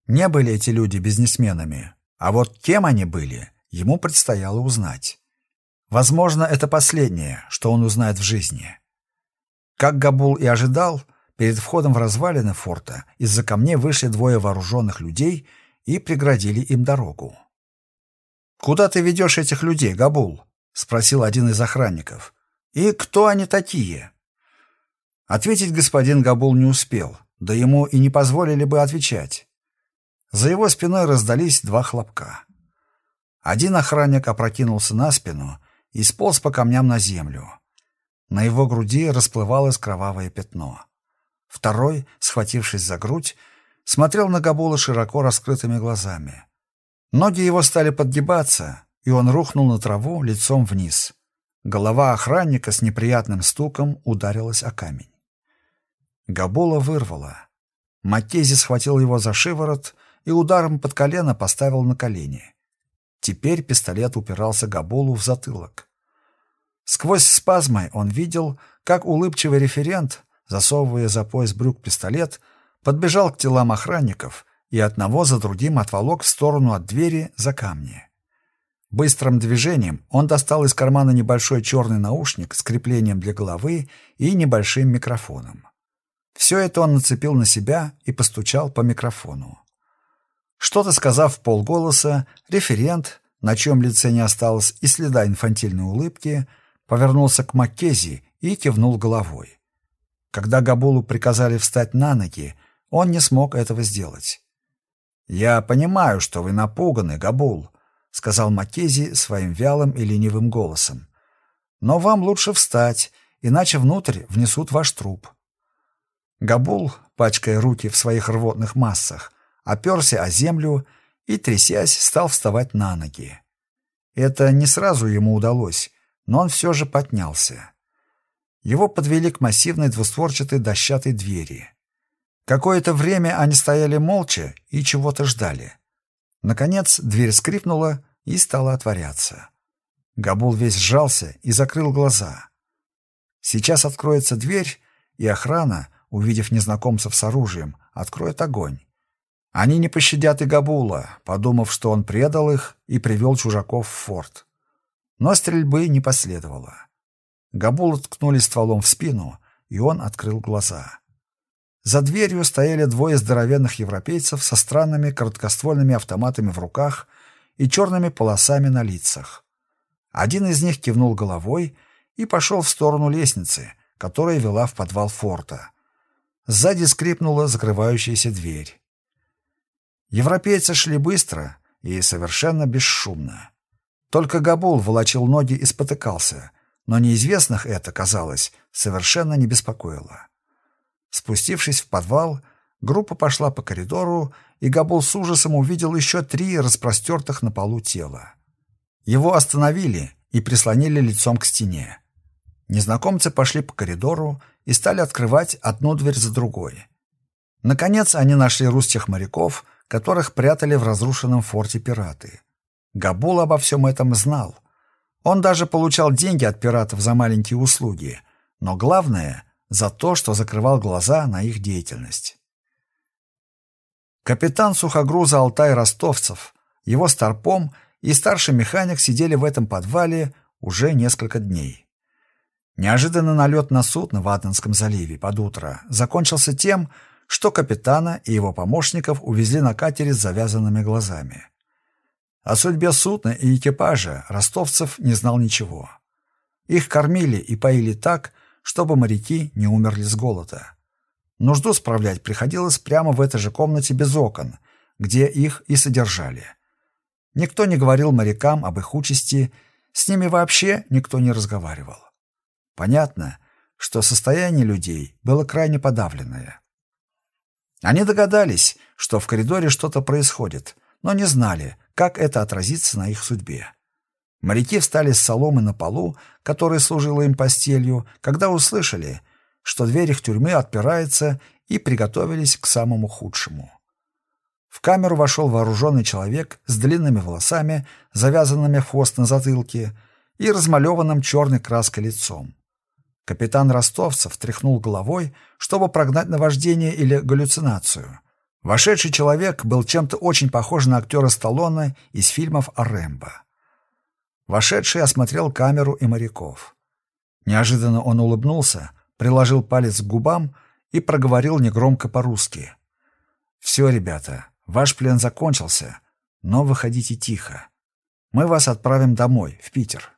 Не были эти люди бизнесменами, а вот кем они были, ему предстояло узнать. Возможно, это последнее, что он узнает в жизни. Как Габул и ожидал, перед входом в развалины форта из-за камней вышли двое вооруженных людей и преградили им дорогу. «Куда ты ведешь этих людей, Габул?» — спросил один из охранников. «И кто они такие?» Ответить господин Габул не успел, да ему и не позволили бы отвечать. За его спиной раздались два хлопка. Один охранник опрокинулся на спину и сполз по камням на землю. На его груди расплывалось кровавое пятно. Второй, схватившись за грудь, смотрел на Габула широко раскрытыми глазами. Ноги его стали подгибаться, и он рухнул на траву лицом вниз. Голова охранника с неприятным стуком ударилась о камень. Габула вырвала. Маккези схватил его за шиворот и ударом под колено поставил на колени. Теперь пистолет упирался Габулу в затылок. Сквозь спазмы он видел, как улыбчивый референт, засовывая за пояс брюк пистолет, подбежал к телам охранников и одного за другим отволок в сторону от двери за камни. Быстрым движением он достал из кармана небольшой черный наушник с креплением для головы и небольшим микрофоном. Все это он нацепил на себя и постучал по микрофону. Что-то сказав в полголоса, референт, на чем лице не осталось и следа инфантильной улыбки, повернулся к Маккези и кивнул головой. Когда Габулу приказали встать на ноги, он не смог этого сделать. «Я понимаю, что вы напуганы, Габул», — сказал Маккези своим вялым и ленивым голосом. «Но вам лучше встать, иначе внутрь внесут ваш труп». Габул, пачкая руки в своих рвотных массах, оперся о землю и, трясясь, стал вставать на ноги. Это не сразу ему удалось, но он все же поднялся. Его подвели к массивной двустворчатой дощатой двери. Какое-то время они стояли молча и чего-то ждали. Наконец дверь скрипнула и стала отворяться. Габул весь сжался и закрыл глаза. Сейчас откроется дверь, и охрана, увидев незнакомцев с оружием, откроет огонь. Они не пощадят и Габула, подумав, что он предал их и привел чужаков в форт. Но стрельбы не последовало. Габула ткнули стволом в спину, и он открыл глаза. За дверью стояли двое здоровенных европейцев со странными короткоствольными автоматами в руках и черными полосами на лицах. Один из них кивнул головой и пошел в сторону лестницы, которая вела в подвал форта. Сзади скрипнула закрывающаяся дверь. Европейцы шли быстро и совершенно бесшумно. Только Габул волочил ноги и спотыкался, но неизвестных это, казалось, совершенно не беспокоило. Спустившись в подвал, группа пошла по коридору, и Габул с ужасом увидел еще три распростертых на полу тела. Его остановили и прислонили лицом к стене. Незнакомцы пошли по коридору и стали открывать одну дверь за другой. Наконец они нашли русских моряков, которых прятали в разрушенном форте пираты. Габул обо всем этом знал. Он даже получал деньги от пиратов за маленькие услуги, но главное — за то, что закрывал глаза на их деятельность. Капитан сухогруза Алтай Ростовцев, его старпом и старший механик сидели в этом подвале уже несколько дней. Неожиданный налет на судно в Аденском заливе под утро закончился тем, что капитана и его помощников увезли на катере с завязанными глазами. О судьбе судна и экипажа ростовцев не знал ничего. Их кормили и поили так, чтобы моряки не умерли с голода. Нужду справлять приходилось прямо в этой же комнате без окон, где их и содержали. Никто не говорил морякам об их участи, с ними вообще никто не разговаривал. Понятно, что состояние людей было крайне подавленное. Они догадались, что в коридоре что-то происходит, но не знали, как это отразится на их судьбе. Моряки встали с соломы на полу, которая служила им постелью, когда услышали, что дверь их тюрьмы отпирается, и приготовились к самому худшему. В камеру вошел вооруженный человек с длинными волосами, завязанными в хвост на затылке, и размалеванным черной краской лицом. Капитан Ростовцев тряхнул головой, чтобы прогнать наваждение или галлюцинацию. Вошедший человек был чем-то очень похож на актера Сталлоне из фильмов о Рэмбо. Вошедший осмотрел камеру и моряков. Неожиданно он улыбнулся, приложил палец к губам и проговорил негромко по-русски. «Все, ребята, ваш плен закончился, но выходите тихо. Мы вас отправим домой, в Питер».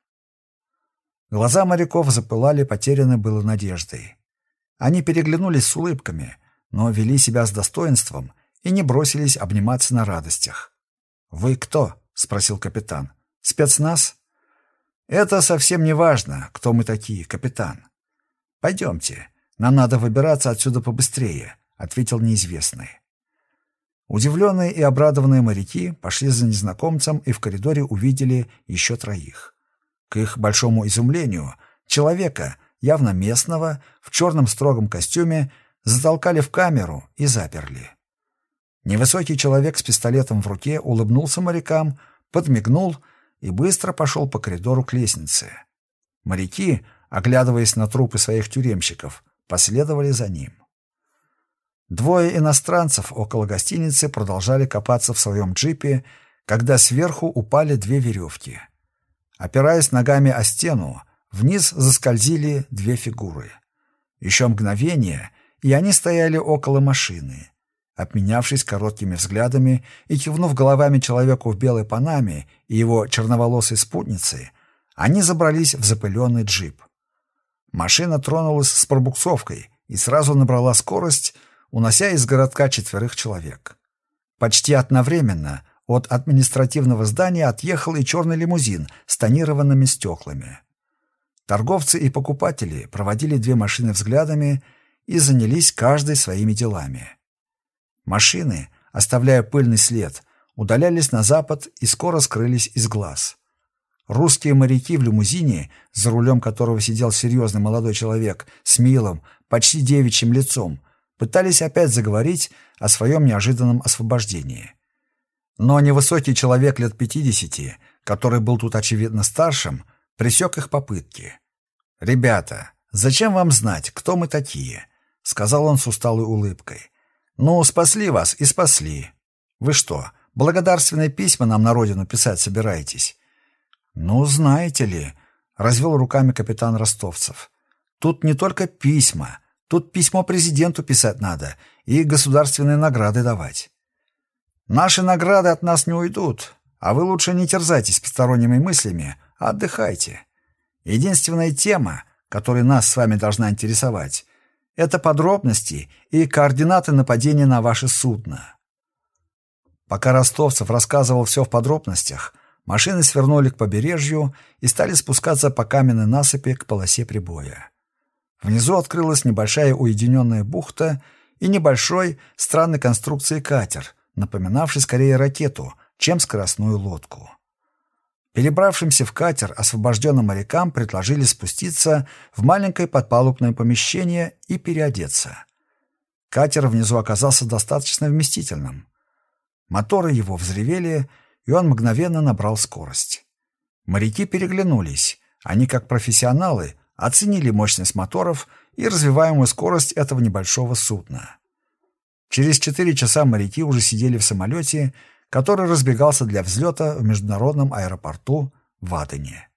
Глаза моряков запылали потерянной было надеждой. Они переглянулись с улыбками, но вели себя с достоинством и не бросились обниматься на радостях. «Вы кто?» — спросил капитан. «Спецназ?» «Это совсем не важно, кто мы такие, капитан. Пойдемте, нам надо выбираться отсюда побыстрее», — ответил неизвестный. Удивленные и обрадованные моряки пошли за незнакомцем и в коридоре увидели еще троих. К их большому изумлению, человека, явно местного, в черном строгом костюме, затолкали в камеру и заперли. Невысокий человек с пистолетом в руке улыбнулся морякам, подмигнул и быстро пошел по коридору к лестнице. Моряки, оглядываясь на трупы своих тюремщиков, последовали за ним. Двое иностранцев около гостиницы продолжали копаться в своем джипе, когда сверху упали две веревки. Опираясь ногами о стену, вниз заскользили две фигуры. Еще мгновение, и они стояли около машины. Обменявшись короткими взглядами и кивнув головами человеку в белой панаме и его черноволосой спутницы, они забрались в запыленный джип. Машина тронулась с пробуксовкой и сразу набрала скорость, унося из городка четверых человек. Почти одновременно от административного здания отъехал и черный лимузин с тонированными стеклами. Торговцы и покупатели проводили две машины взглядами и занялись каждой своими делами. Машины, оставляя пыльный след, удалялись на запад и скоро скрылись из глаз. Русские моряки в лимузине, за рулем которого сидел серьезный молодой человек с милым, почти девичьим лицом, пытались опять заговорить о своем неожиданном освобождении. Но невысокий человек лет пятидесяти, который был тут очевидно старшим, пресек их попытки. «Ребята, зачем вам знать, кто мы такие?» — сказал он с усталой улыбкой. «Ну, спасли вас и спасли. Вы что, благодарственные письма нам на родину писать собираетесь?» «Ну, знаете ли», — развел руками капитан Ростовцев. «Тут не только письма, тут письмо президенту писать надо и государственные награды давать. Наши награды от нас не уйдут, а вы лучше не терзайтесь посторонними мыслями, а отдыхайте. Единственная тема, которая нас с вами должна интересовать, это подробности и координаты нападения на ваше судно. Пока Ростовцев рассказывал все в подробностях, машины свернули к побережью и стали спускаться по каменной насыпи к полосе прибоя. Внизу открылась небольшая уединенная бухта и небольшой, странной конструкции катер, напоминавший скорее ракету, чем скоростную лодку. Перебравшимся в катер освобожденным морякам предложили спуститься в маленькое подпалубное помещение и переодеться. Катер внизу оказался достаточно вместительным. Моторы его взревели, и он мгновенно набрал скорость. Моряки переглянулись. Они, как профессионалы, оценили мощность моторов и развиваемую скорость этого небольшого судна. Через четыре часа моряки уже сидели в самолете который разбегался для взлета в международном аэропорту в Адене.